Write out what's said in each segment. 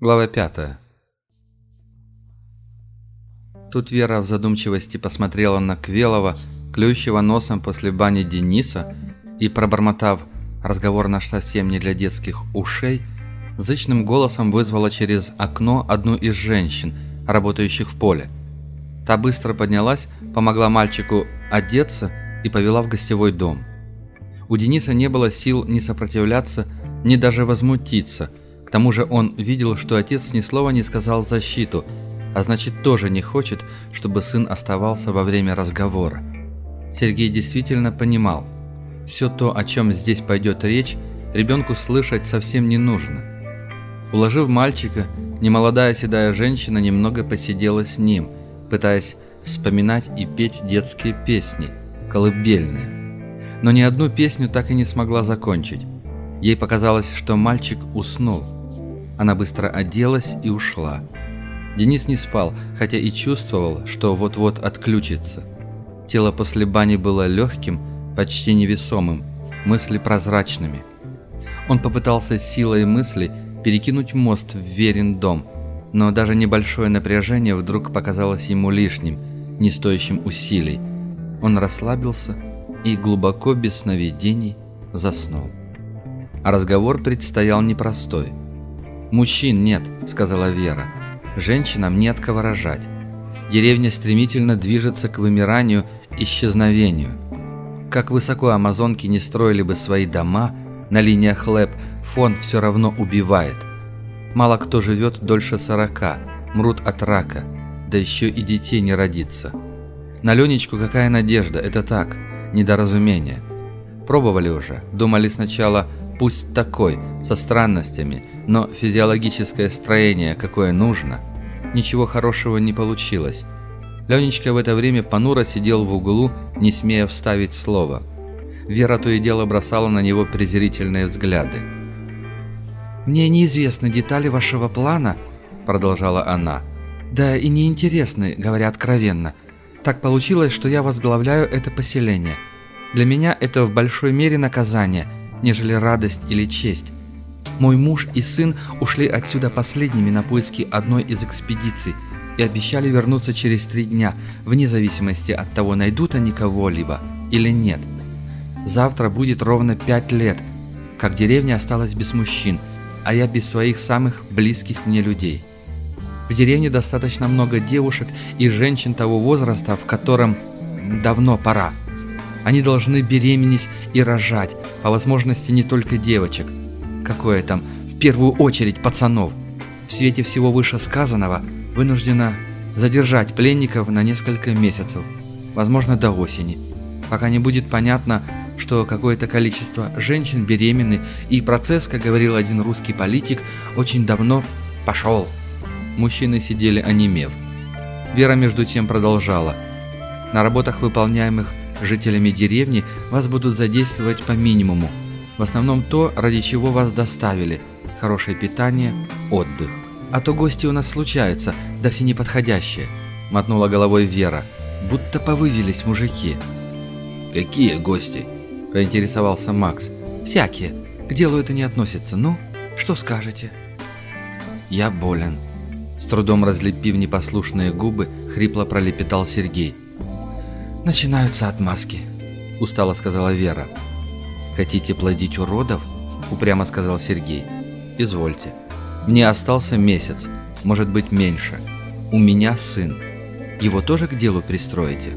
Глава пятая. Тут Вера в задумчивости посмотрела на Квелова, клюющего носом после бани Дениса, и, пробормотав «разговор наш совсем не для детских ушей», зычным голосом вызвала через окно одну из женщин, работающих в поле. Та быстро поднялась, помогла мальчику одеться и повела в гостевой дом. У Дениса не было сил ни сопротивляться, ни даже возмутиться – к тому же он видел, что отец ни слова не сказал защиту, а значит тоже не хочет, чтобы сын оставался во время разговора. Сергей действительно понимал, все то, о чем здесь пойдет речь, ребенку слышать совсем не нужно. Уложив мальчика, немолодая седая женщина немного посидела с ним, пытаясь вспоминать и петь детские песни, колыбельные. Но ни одну песню так и не смогла закончить. Ей показалось, что мальчик уснул. Она быстро оделась и ушла. Денис не спал, хотя и чувствовал, что вот-вот отключится. Тело после бани было легким, почти невесомым, мысли прозрачными. Он попытался силой мысли перекинуть мост в верен дом, но даже небольшое напряжение вдруг показалось ему лишним, не стоящим усилий. Он расслабился и глубоко без сновидений заснул. А разговор предстоял непростой – «Мужчин нет», — сказала Вера. «Женщинам не от кого рожать. Деревня стремительно движется к вымиранию, исчезновению. Как высоко амазонки не строили бы свои дома, на линиях ЛЭП фон все равно убивает. Мало кто живет дольше сорока, мрут от рака, да еще и детей не родится. На Ленечку какая надежда, это так, недоразумение. Пробовали уже, думали сначала пусть такой, со странностями, но физиологическое строение, какое нужно, ничего хорошего не получилось. Ленечка в это время понуро сидел в углу, не смея вставить слово. Вера то и дело бросала на него презрительные взгляды. «Мне неизвестны детали вашего плана», — продолжала она. «Да и неинтересны, говоря откровенно. Так получилось, что я возглавляю это поселение. Для меня это в большой мере наказание — нежели радость или честь. Мой муж и сын ушли отсюда последними на поиски одной из экспедиций и обещали вернуться через три дня, вне зависимости от того, найдут они кого-либо или нет. Завтра будет ровно пять лет, как деревня осталась без мужчин, а я без своих самых близких мне людей. В деревне достаточно много девушек и женщин того возраста, в котором давно пора. Они должны беременеть и рожать, по возможности не только девочек. Какое там, в первую очередь пацанов. В свете всего вышесказанного вынуждена задержать пленников на несколько месяцев, возможно до осени, пока не будет понятно, что какое-то количество женщин беременны, и процесс, как говорил один русский политик, очень давно пошел. Мужчины сидели онемев. Вера между тем продолжала. На работах, выполняемых жителями деревни вас будут задействовать по минимуму. В основном то, ради чего вас доставили. Хорошее питание, отдых. А то гости у нас случаются, да все неподходящие. Мотнула головой Вера. Будто повывелись мужики. «Какие гости?» – поинтересовался Макс. «Всякие. К делу это не относится. Ну, что скажете?» «Я болен». С трудом разлепив непослушные губы, хрипло пролепетал Сергей. «Начинаются отмазки», — устало сказала Вера. «Хотите плодить уродов?» — упрямо сказал Сергей. «Извольте. Мне остался месяц, может быть меньше. У меня сын. Его тоже к делу пристроите?»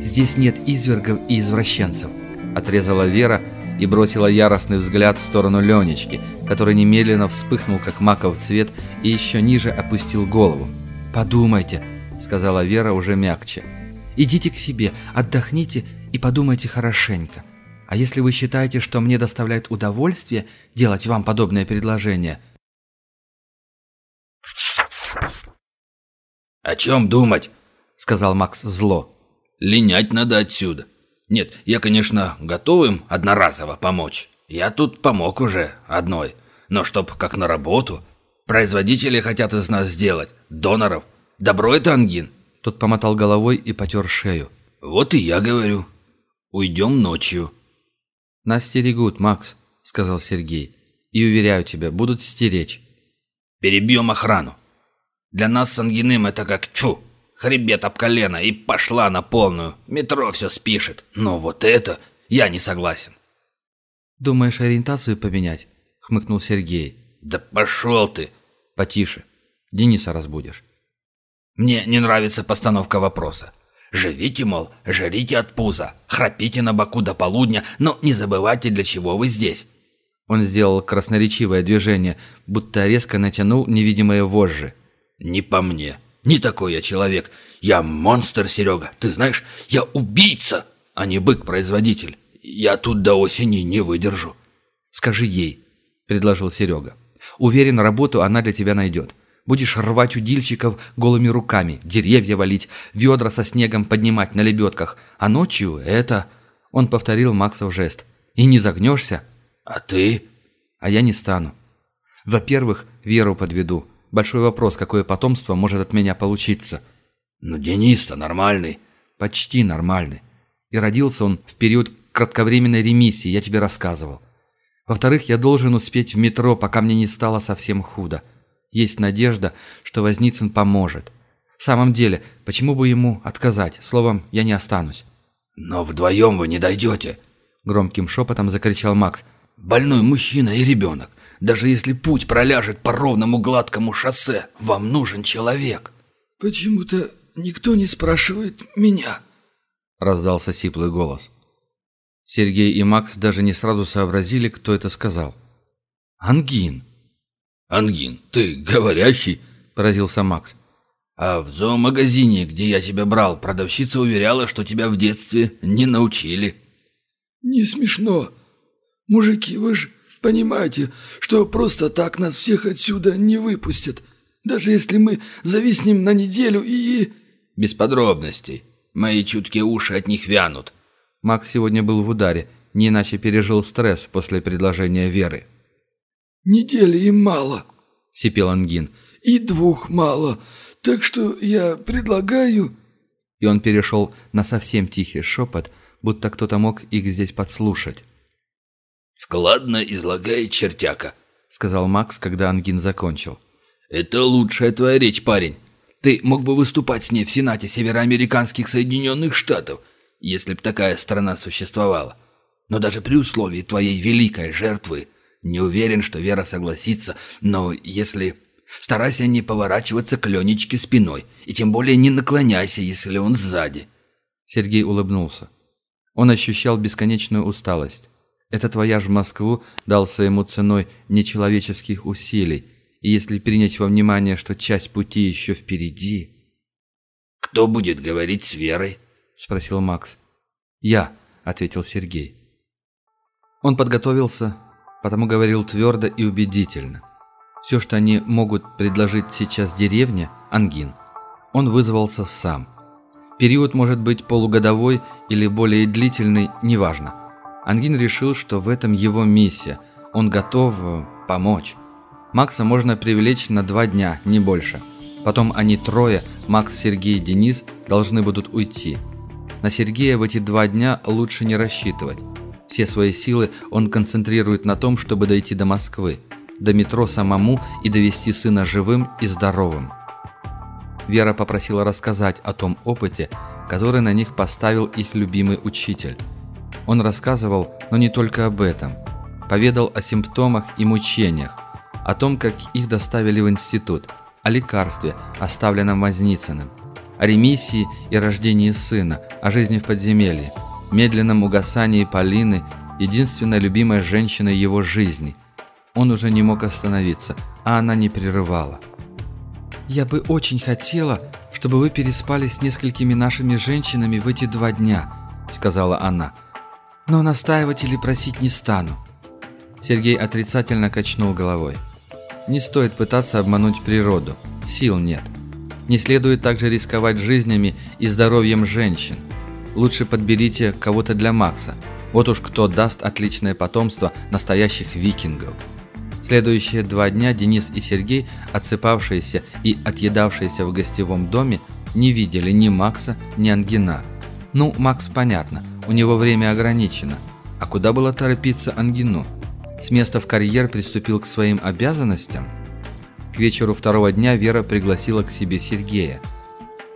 «Здесь нет извергов и извращенцев», — отрезала Вера и бросила яростный взгляд в сторону Ленечки, который немедленно вспыхнул, как маков цвет, и еще ниже опустил голову. «Подумайте», — сказала Вера уже мягче. Идите к себе, отдохните и подумайте хорошенько. А если вы считаете, что мне доставляет удовольствие делать вам подобное предложение...» «О чем думать?» — сказал Макс зло. «Линять надо отсюда. Нет, я, конечно, готов им одноразово помочь. Я тут помог уже одной. Но чтоб как на работу. Производители хотят из нас сделать. Доноров. Добро это, Ангин?» Тот помотал головой и потер шею. «Вот и я говорю. Уйдем ночью». «Нас стерегут, Макс», — сказал Сергей. «И уверяю тебя, будут стеречь». Перебьем охрану. Для нас с Ангиным это как, тьфу, хребет об колено и пошла на полную. Метро все спишет. Но вот это я не согласен. «Думаешь, ориентацию поменять?» — хмыкнул Сергей. «Да пошел ты!» «Потише. Дениса разбудишь». «Мне не нравится постановка вопроса. Живите, мол, жрите от пуза, храпите на боку до полудня, но не забывайте, для чего вы здесь». Он сделал красноречивое движение, будто резко натянул невидимые вожжи. «Не по мне. Не такой я человек. Я монстр, Серега. Ты знаешь, я убийца, а не бык-производитель. Я тут до осени не выдержу». «Скажи ей», — предложил Серега. «Уверен, работу она для тебя найдет. Будешь рвать удильщиков голыми руками, деревья валить, ведра со снегом поднимать на лебедках. А ночью это...» Он повторил Максов жест. «И не загнешься?» «А ты?» «А я не стану. Во-первых, веру подведу. Большой вопрос, какое потомство может от меня получиться». «Ну, Денис-то нормальный». «Почти нормальный. И родился он в период кратковременной ремиссии, я тебе рассказывал. Во-вторых, я должен успеть в метро, пока мне не стало совсем худо. Есть надежда, что Возницын поможет. В самом деле, почему бы ему отказать? Словом, я не останусь. «Но вдвоем вы не дойдете!» Громким шепотом закричал Макс. «Больной мужчина и ребенок. Даже если путь проляжет по ровному гладкому шоссе, вам нужен человек». «Почему-то никто не спрашивает меня», — раздался сиплый голос. Сергей и Макс даже не сразу сообразили, кто это сказал. «Ангин!» «Ангин, ты говорящий?» – поразился Макс. «А в зоомагазине, где я тебя брал, продавщица уверяла, что тебя в детстве не научили». «Не смешно. Мужики, вы же понимаете, что просто так нас всех отсюда не выпустят, даже если мы зависнем на неделю и...» «Без подробностей. Мои чуткие уши от них вянут. Макс сегодня был в ударе, не иначе пережил стресс после предложения Веры. «Недели им мало», — сипел Ангин. «И двух мало, так что я предлагаю...» И он перешел на совсем тихий шепот, будто кто-то мог их здесь подслушать. «Складно излагает чертяка», — сказал Макс, когда Ангин закончил. «Это лучшая твоя речь, парень. Ты мог бы выступать с ней в Сенате Североамериканских Соединенных Штатов если б такая страна существовала. Но даже при условии твоей великой жертвы не уверен, что Вера согласится, но если... Старайся не поворачиваться к Ленечке спиной, и тем более не наклоняйся, если он сзади». Сергей улыбнулся. Он ощущал бесконечную усталость. Этот вояж в Москву дался ему ценой нечеловеческих усилий, и если принять во внимание, что часть пути еще впереди... «Кто будет говорить с Верой?» — спросил Макс. «Я», — ответил Сергей. Он подготовился, потому говорил твердо и убедительно. Все, что они могут предложить сейчас деревне – ангин. Он вызвался сам. Период может быть полугодовой или более длительный, неважно. Ангин решил, что в этом его миссия. Он готов э, помочь. Макса можно привлечь на два дня, не больше. Потом они трое, Макс, Сергей и Денис, должны будут уйти – на Сергея в эти два дня лучше не рассчитывать. Все свои силы он концентрирует на том, чтобы дойти до Москвы, до метро самому и довести сына живым и здоровым. Вера попросила рассказать о том опыте, который на них поставил их любимый учитель. Он рассказывал, но не только об этом. Поведал о симптомах и мучениях, о том, как их доставили в институт, о лекарстве, оставленном Возницыным о ремиссии и рождении сына, о жизни в подземелье, медленном угасании Полины, единственной любимой женщиной его жизни. Он уже не мог остановиться, а она не прерывала. «Я бы очень хотела, чтобы вы переспали с несколькими нашими женщинами в эти два дня», — сказала она. «Но настаивать или просить не стану». Сергей отрицательно качнул головой. «Не стоит пытаться обмануть природу. Сил нет». Не следует также рисковать жизнями и здоровьем женщин. Лучше подберите кого-то для Макса. Вот уж кто даст отличное потомство настоящих викингов. Следующие два дня Денис и Сергей, отсыпавшиеся и отъедавшиеся в гостевом доме, не видели ни Макса, ни Ангина. Ну, Макс понятно, у него время ограничено. А куда было торопиться Ангину? С места в карьер приступил к своим обязанностям – К вечеру второго дня Вера пригласила к себе Сергея.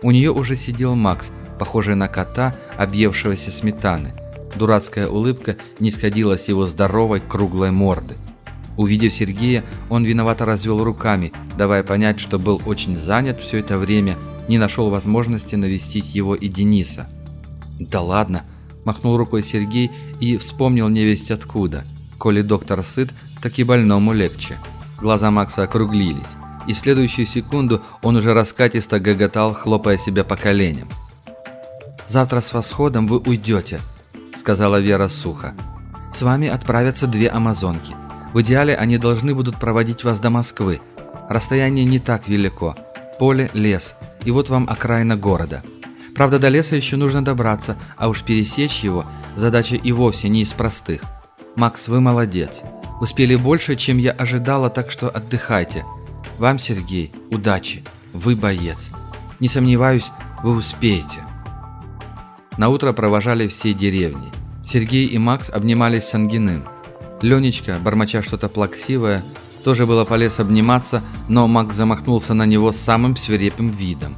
У нее уже сидел Макс, похожий на кота, объевшегося сметаны. Дурацкая улыбка не сходила с его здоровой круглой морды. Увидев Сергея, он виновато развел руками, давая понять, что был очень занят все это время, не нашел возможности навестить его и Дениса. «Да ладно!» – махнул рукой Сергей и вспомнил невесть откуда. Коли доктор сыт, так и больному легче. Глаза Макса округлились, и в следующую секунду он уже раскатисто гоготал, хлопая себя по коленям. «Завтра с восходом вы уйдете», – сказала Вера сухо. «С вами отправятся две амазонки. В идеале они должны будут проводить вас до Москвы. Расстояние не так велико. Поле, лес. И вот вам окраина города. Правда, до леса еще нужно добраться, а уж пересечь его – задача и вовсе не из простых. Макс, вы молодец. Успели больше, чем я ожидала, так что отдыхайте. Вам, Сергей, удачи. Вы боец. Не сомневаюсь, вы успеете. На утро провожали все деревни. Сергей и Макс обнимались с Ангиным. Ленечка, бормоча что-то плаксивое, тоже было полез обниматься, но Макс замахнулся на него самым свирепым видом.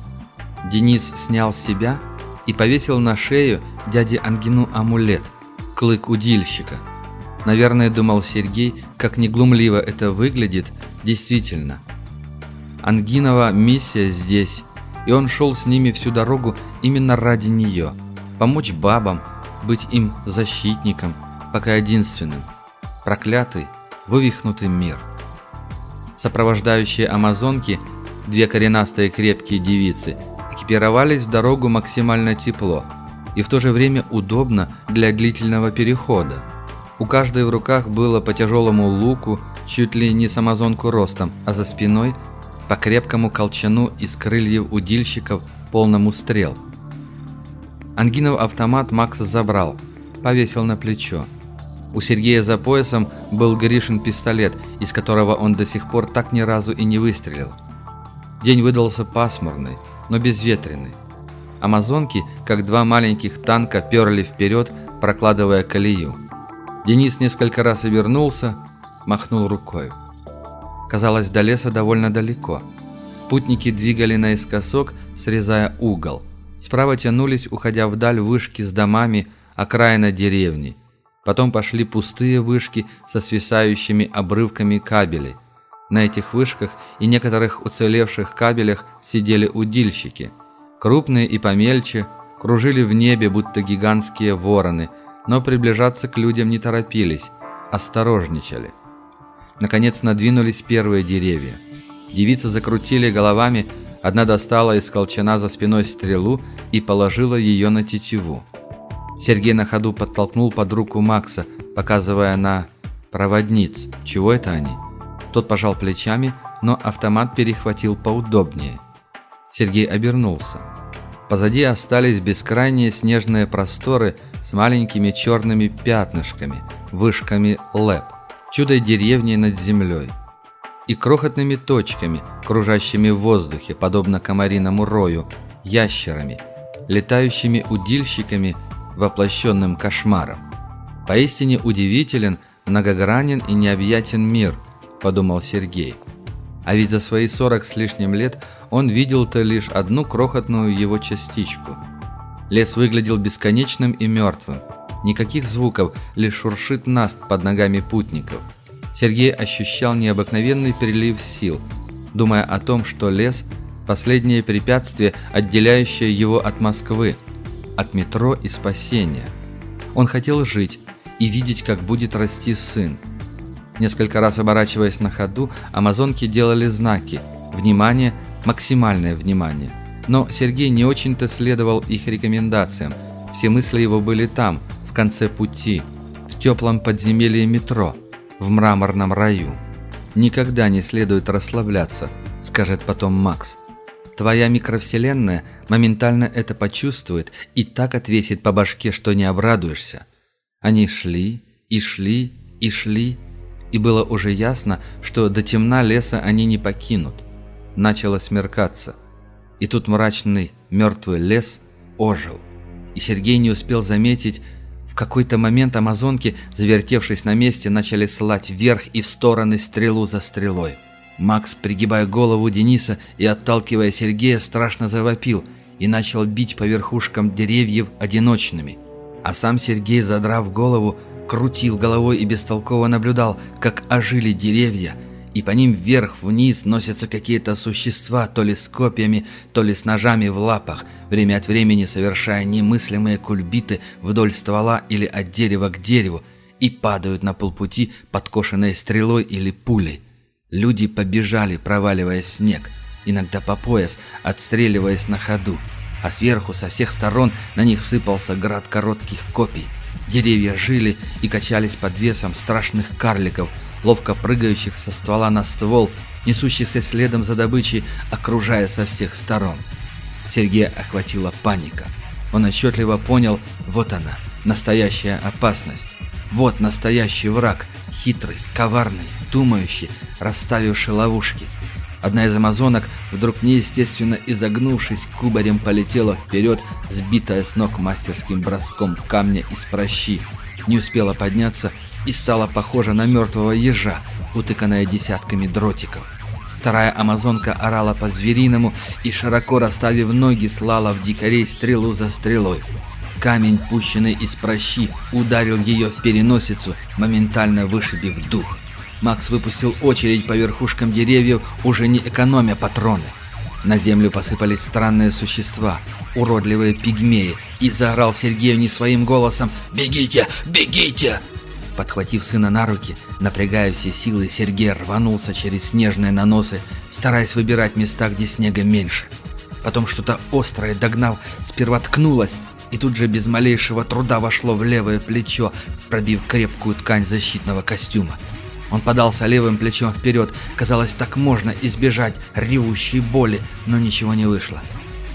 Денис снял с себя и повесил на шею дяде Ангину амулет – клык удильщика – Наверное, думал Сергей, как неглумливо это выглядит, действительно. Ангинова миссия здесь, и он шел с ними всю дорогу именно ради нее. Помочь бабам, быть им защитником, пока единственным. Проклятый, вывихнутый мир. Сопровождающие амазонки, две коренастые крепкие девицы, экипировались в дорогу максимально тепло и в то же время удобно для длительного перехода. У каждой в руках было по тяжелому луку, чуть ли не с амазонку ростом, а за спиной по крепкому колчану из крыльев удильщиков полному стрел. Ангинов автомат Макс забрал, повесил на плечо. У Сергея за поясом был Гришин пистолет, из которого он до сих пор так ни разу и не выстрелил. День выдался пасмурный, но безветренный. Амазонки, как два маленьких танка, перли вперед, прокладывая колею. Денис несколько раз и вернулся, махнул рукой. Казалось, до леса довольно далеко. Путники двигали наискосок, срезая угол. Справа тянулись, уходя вдаль, вышки с домами, окраина деревни. Потом пошли пустые вышки со свисающими обрывками кабелей. На этих вышках и некоторых уцелевших кабелях сидели удильщики. Крупные и помельче, кружили в небе, будто гигантские вороны – но приближаться к людям не торопились, осторожничали. Наконец надвинулись первые деревья. Девицы закрутили головами, одна достала из колчана за спиной стрелу и положила ее на тетиву. Сергей на ходу подтолкнул под руку Макса, показывая на проводниц. Чего это они? Тот пожал плечами, но автомат перехватил поудобнее. Сергей обернулся. Позади остались бескрайние снежные просторы с маленькими черными пятнышками, вышками ЛЭП, чудой деревни над землей и крохотными точками, кружащими в воздухе, подобно комариному рою, ящерами, летающими удильщиками, воплощенным кошмаром. Поистине удивителен, многогранен и необъятен мир, подумал Сергей. А ведь за свои сорок с лишним лет он видел-то лишь одну крохотную его частичку – Лес выглядел бесконечным и мертвым. Никаких звуков, лишь шуршит наст под ногами путников. Сергей ощущал необыкновенный прилив сил, думая о том, что лес – последнее препятствие, отделяющее его от Москвы, от метро и спасения. Он хотел жить и видеть, как будет расти сын. Несколько раз оборачиваясь на ходу, амазонки делали знаки «Внимание! Максимальное внимание!» Но Сергей не очень-то следовал их рекомендациям. Все мысли его были там, в конце пути, в теплом подземелье метро, в мраморном раю. «Никогда не следует расслабляться», — скажет потом Макс. «Твоя микровселенная моментально это почувствует и так отвесит по башке, что не обрадуешься». Они шли и шли и шли, и было уже ясно, что до темна леса они не покинут. Начало смеркаться — и тут мрачный, мертвый лес ожил. И Сергей не успел заметить, какой-то момент амазонки, завертевшись на месте, начали слать вверх и в стороны стрелу за стрелой. Макс, пригибая голову Дениса и отталкивая Сергея, страшно завопил и начал бить по верхушкам деревьев одиночными. А сам Сергей, задрав голову, крутил головой и бестолково наблюдал, как ожили деревья, и по ним вверх-вниз носятся какие-то существа, то ли с копьями, то ли с ножами в лапах, время от времени совершая немыслимые кульбиты вдоль ствола или от дерева к дереву, и падают на полпути, подкошенной стрелой или пулей. Люди побежали, проваливая снег, иногда по пояс, отстреливаясь на ходу, а сверху со всех сторон на них сыпался град коротких копий. Деревья жили и качались под весом страшных карликов, ловко прыгающих со ствола на ствол, несущихся следом за добычей, окружая со всех сторон. Сергея охватила паника. Он отчетливо понял, вот она, настоящая опасность. Вот настоящий враг, хитрый, коварный, думающий, расставивший ловушки. Одна из амазонок, вдруг неестественно изогнувшись, кубарем полетела вперед, сбитая с ног мастерским броском камня из прощи. Не успела подняться и стала похожа на мертвого ежа, утыканная десятками дротиков. Вторая амазонка орала по-звериному и, широко расставив ноги, слала в дикарей стрелу за стрелой. Камень, пущенный из прощи, ударил ее в переносицу, моментально вышибив дух. Макс выпустил очередь по верхушкам деревьев, уже не экономя патроны. На землю посыпались странные существа, уродливые пигмеи, и заорал Сергею не своим голосом «Бегите! Бегите!» Подхватив сына на руки, напрягая все силы, Сергей рванулся через снежные наносы, стараясь выбирать места, где снега меньше. Потом что-то острое, догнав, сперва ткнулось, и тут же без малейшего труда вошло в левое плечо, пробив крепкую ткань защитного костюма. Он подался левым плечом вперед. Казалось, так можно избежать ревущей боли, но ничего не вышло.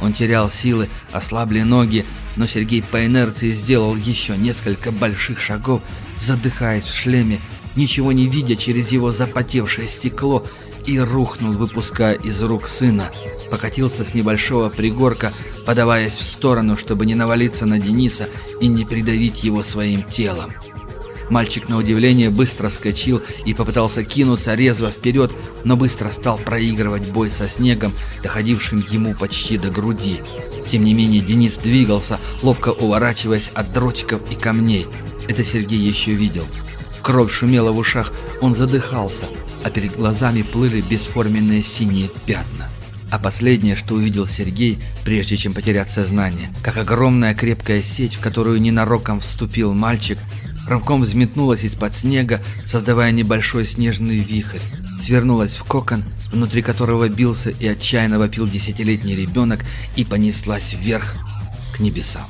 Он терял силы, ослабли ноги, но Сергей по инерции сделал еще несколько больших шагов, задыхаясь в шлеме, ничего не видя через его запотевшее стекло, и рухнул, выпуская из рук сына. Покатился с небольшого пригорка, подаваясь в сторону, чтобы не навалиться на Дениса и не придавить его своим телом. Мальчик, на удивление, быстро вскочил и попытался кинуться резво вперед, но быстро стал проигрывать бой со снегом, доходившим ему почти до груди. Тем не менее, Денис двигался, ловко уворачиваясь от дротиков и камней. Это Сергей еще видел. Кровь шумела в ушах, он задыхался, а перед глазами плыли бесформенные синие пятна. А последнее, что увидел Сергей, прежде чем потерять сознание, как огромная крепкая сеть, в которую ненароком вступил мальчик, рывком взметнулась из-под снега, создавая небольшой снежный вихрь, свернулась в кокон, внутри которого бился и отчаянно вопил десятилетний ребенок, и понеслась вверх к небесам.